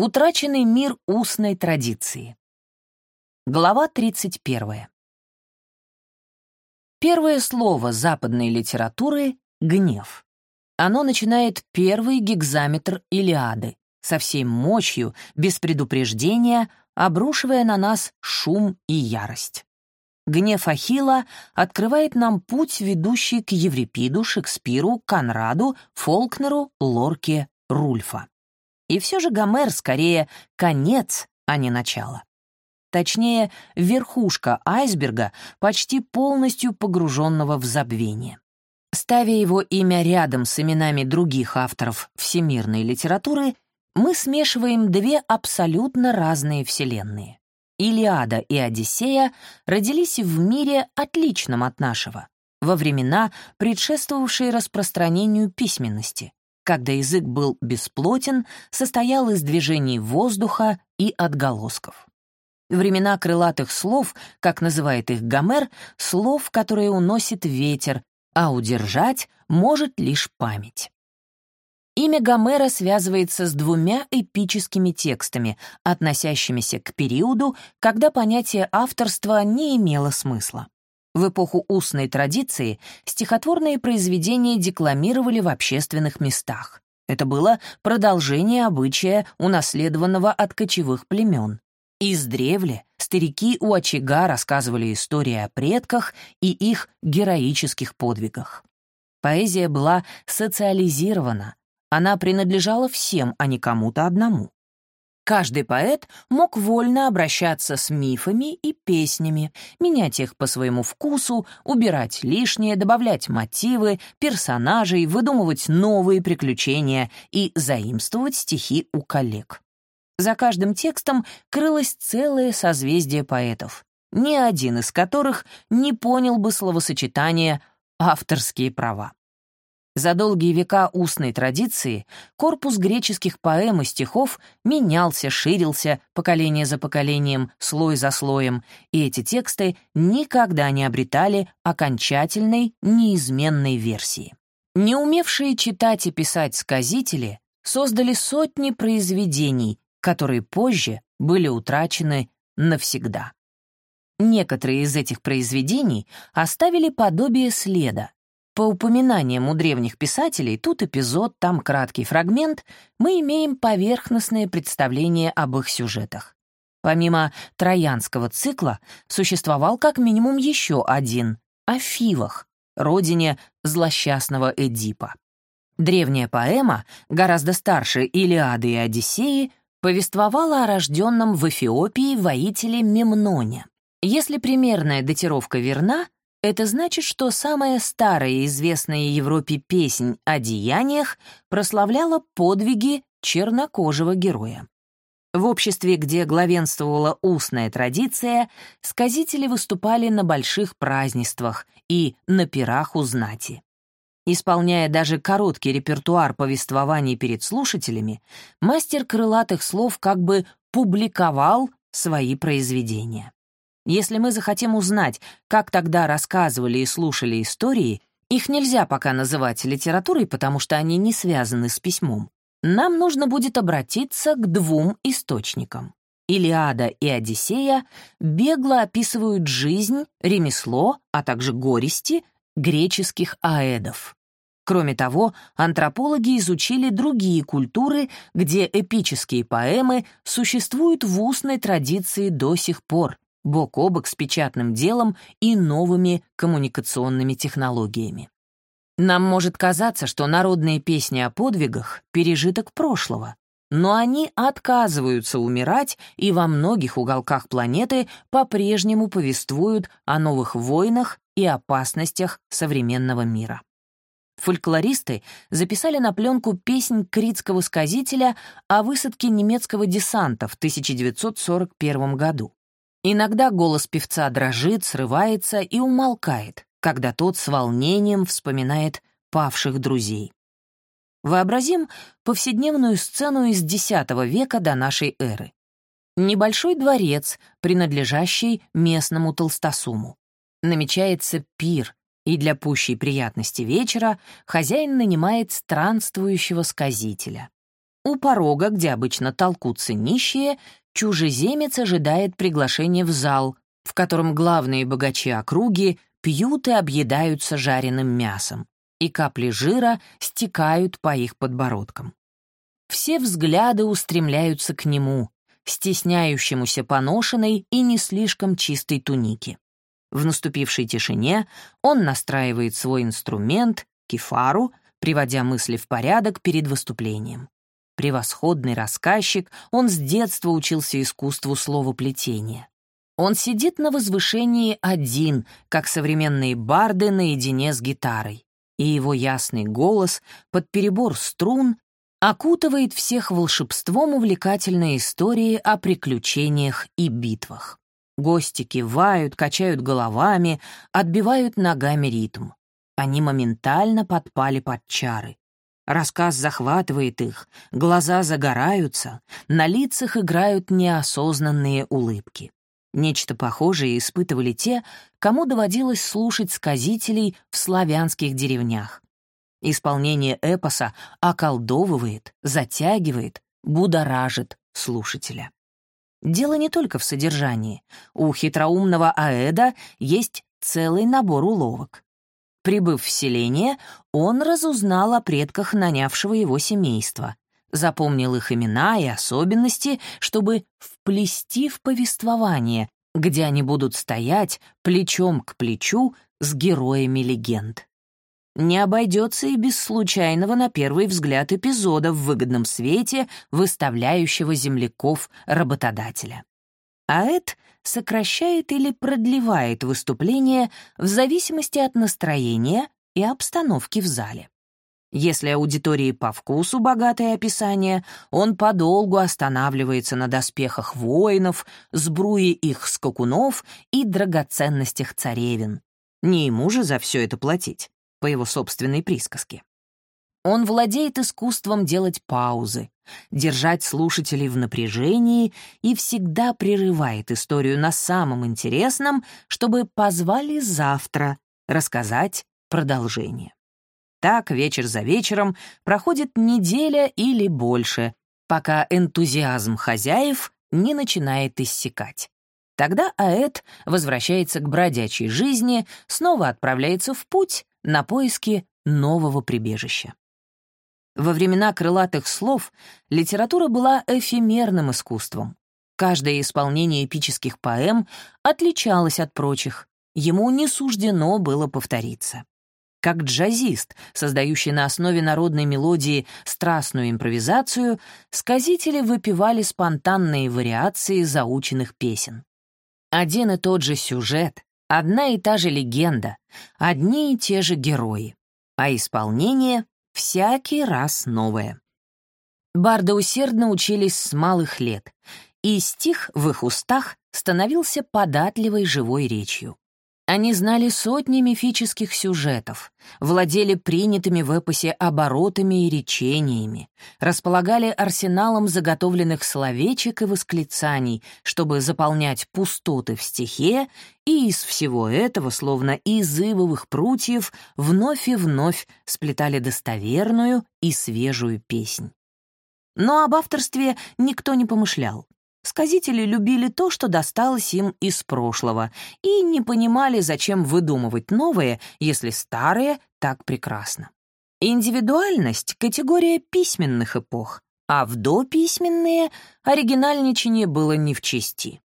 Утраченный мир устной традиции. Глава 31. Первое слово западной литературы — гнев. Оно начинает первый гигзаметр Илиады, со всей мощью, без предупреждения, обрушивая на нас шум и ярость. Гнев Ахилла открывает нам путь, ведущий к Еврипиду, Шекспиру, Конраду, Фолкнеру, Лорке, Рульфа. И все же Гомер скорее конец, а не начало. Точнее, верхушка айсберга, почти полностью погруженного в забвение. Ставя его имя рядом с именами других авторов всемирной литературы, мы смешиваем две абсолютно разные вселенные. Илиада и Одиссея родились в мире, отличном от нашего, во времена, предшествовавшие распространению письменности, когда язык был бесплотен, состоял из движений воздуха и отголосков. Времена крылатых слов, как называет их Гомер, слов, которые уносит ветер, а удержать может лишь память. Имя Гомера связывается с двумя эпическими текстами, относящимися к периоду, когда понятие авторства не имело смысла. В эпоху устной традиции стихотворные произведения декламировали в общественных местах. Это было продолжение обычая, унаследованного от кочевых племен. Издревле старики у очага рассказывали истории о предках и их героических подвигах. Поэзия была социализирована, она принадлежала всем, а не кому-то одному. Каждый поэт мог вольно обращаться с мифами и песнями, менять их по своему вкусу, убирать лишнее, добавлять мотивы, персонажей, выдумывать новые приключения и заимствовать стихи у коллег. За каждым текстом крылось целое созвездие поэтов, ни один из которых не понял бы словосочетание «авторские права». За долгие века устной традиции корпус греческих поэм и стихов менялся, ширился поколение за поколением, слой за слоем, и эти тексты никогда не обретали окончательной, неизменной версии. Не умевшие читать и писать сказители создали сотни произведений, которые позже были утрачены навсегда. Некоторые из этих произведений оставили подобие следа, по упоминаниям у древних писателей, тут эпизод, там краткий фрагмент, мы имеем поверхностное представление об их сюжетах. Помимо троянского цикла существовал как минимум еще один — о Фивах, родине злосчастного Эдипа. Древняя поэма, гораздо старше Илиады и Одиссеи, повествовала о рожденном в Эфиопии воителе Мемноне. Если примерная датировка верна, это значит, что самая старая известная Европе песнь о деяниях прославляла подвиги чернокожего героя. В обществе, где главенствовала устная традиция, сказители выступали на больших празднествах и на пирах у знати. Исполняя даже короткий репертуар повествований перед слушателями, мастер крылатых слов как бы публиковал свои произведения. Если мы захотим узнать, как тогда рассказывали и слушали истории, их нельзя пока называть литературой, потому что они не связаны с письмом. Нам нужно будет обратиться к двум источникам. Илиада и Одиссея бегло описывают жизнь, ремесло, а также горести греческих аэдов. Кроме того, антропологи изучили другие культуры, где эпические поэмы существуют в устной традиции до сих пор, бок о бок с печатным делом и новыми коммуникационными технологиями. Нам может казаться, что народные песни о подвигах — пережиток прошлого, но они отказываются умирать и во многих уголках планеты по-прежнему повествуют о новых войнах и опасностях современного мира. Фольклористы записали на пленку песнь критского сказителя о высадке немецкого десанта в 1941 году. Иногда голос певца дрожит, срывается и умолкает, когда тот с волнением вспоминает павших друзей. Вообразим повседневную сцену из X века до нашей эры. Небольшой дворец, принадлежащий местному толстосуму. Намечается пир, и для пущей приятности вечера хозяин нанимает странствующего сказителя. У порога, где обычно толкутся нищие, чужеземец ожидает приглашения в зал, в котором главные богачи округи пьют и объедаются жареным мясом, и капли жира стекают по их подбородкам. Все взгляды устремляются к нему, стесняющемуся поношенной и не слишком чистой туники. В наступившей тишине он настраивает свой инструмент, кефару, приводя мысли в порядок перед выступлением. Превосходный рассказчик, он с детства учился искусству словоплетения. Он сидит на возвышении один, как современные барды наедине с гитарой, и его ясный голос под перебор струн окутывает всех волшебством увлекательной истории о приключениях и битвах. Гости кивают, качают головами, отбивают ногами ритм. Они моментально подпали под чары. Рассказ захватывает их, глаза загораются, на лицах играют неосознанные улыбки. Нечто похожее испытывали те, кому доводилось слушать сказителей в славянских деревнях. Исполнение эпоса околдовывает, затягивает, будоражит слушателя. Дело не только в содержании. У хитроумного Аэда есть целый набор уловок. Прибыв в селение, он разузнал о предках нанявшего его семейства, запомнил их имена и особенности, чтобы вплести в повествование, где они будут стоять плечом к плечу с героями легенд. Не обойдется и без случайного на первый взгляд эпизода в выгодном свете, выставляющего земляков работодателя. А это сокращает или продлевает выступление в зависимости от настроения и обстановки в зале. Если аудитории по вкусу богатое описание, он подолгу останавливается на доспехах воинов, сбруе их скакунов и драгоценностях царевин. Не ему же за все это платить, по его собственной присказке. Он владеет искусством делать паузы, держать слушателей в напряжении и всегда прерывает историю на самом интересном, чтобы позвали завтра рассказать продолжение. Так вечер за вечером проходит неделя или больше, пока энтузиазм хозяев не начинает иссякать. Тогда Аэт возвращается к бродячей жизни, снова отправляется в путь на поиски нового прибежища. Во времена крылатых слов литература была эфемерным искусством. Каждое исполнение эпических поэм отличалось от прочих, ему не суждено было повториться. Как джазист, создающий на основе народной мелодии страстную импровизацию, сказители выпивали спонтанные вариации заученных песен. Один и тот же сюжет, одна и та же легенда, одни и те же герои, а исполнение всякий раз новое. Барды усердно учились с малых лет, и стих в их устах становился податливой живой речью. Они знали сотни мифических сюжетов, владели принятыми в эпосе оборотами и речениями, располагали арсеналом заготовленных словечек и восклицаний, чтобы заполнять пустоты в стихе, и из всего этого, словно из ивовых прутьев, вновь и вновь сплетали достоверную и свежую песнь. Но об авторстве никто не помышлял. Сказители любили то, что досталось им из прошлого, и не понимали, зачем выдумывать новое, если старое так прекрасно. Индивидуальность — категория письменных эпох, а в дописьменные оригинальничание было не в чести.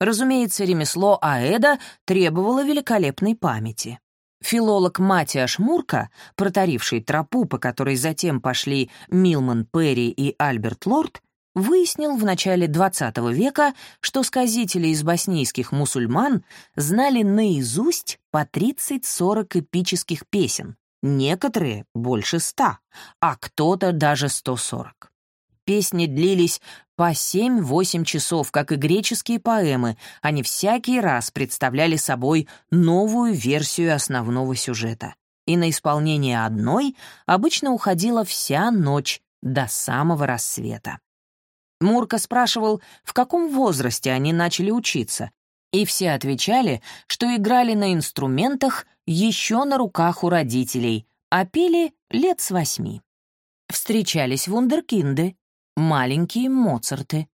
Разумеется, ремесло Аэда требовало великолепной памяти. Филолог Матиаш Мурка, протаривший тропу, по которой затем пошли Милман Перри и Альберт Лорд, выяснил в начале XX века, что сказители из боснийских мусульман знали наизусть по 30-40 эпических песен, некоторые — больше ста, а кто-то даже 140. Песни длились по 7-8 часов, как и греческие поэмы, они всякий раз представляли собой новую версию основного сюжета. И на исполнение одной обычно уходила вся ночь до самого рассвета. Мурка спрашивал, в каком возрасте они начали учиться, и все отвечали, что играли на инструментах еще на руках у родителей, а пели лет с восьми. встречались вундеркинды, маленькие Моцарты.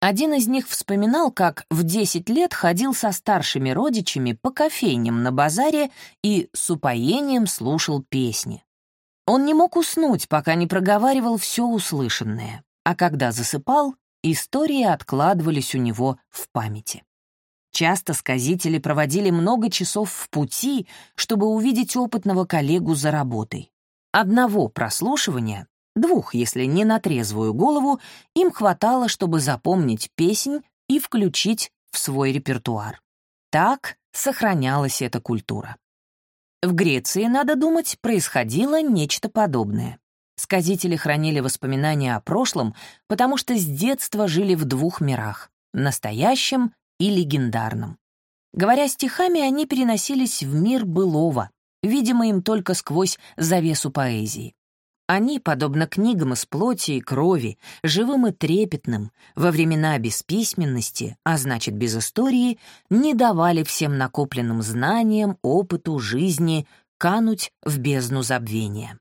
Один из них вспоминал, как в 10 лет ходил со старшими родичами по кофейням на базаре и с упоением слушал песни. Он не мог уснуть, пока не проговаривал все услышанное, а когда засыпал, истории откладывались у него в памяти. Часто сказители проводили много часов в пути, чтобы увидеть опытного коллегу за работой. Одного прослушивания, двух, если не на трезвую голову, им хватало, чтобы запомнить песнь и включить в свой репертуар. Так сохранялась эта культура. В Греции, надо думать, происходило нечто подобное. Сказители хранили воспоминания о прошлом, потому что с детства жили в двух мирах — настоящем и легендарном. Говоря стихами, они переносились в мир былого, видимо им только сквозь завесу поэзии. Они, подобно книгам из плоти и крови, живым и трепетным, во времена бесписьменности, а значит без истории, не давали всем накопленным знаниям, опыту, жизни кануть в бездну забвения.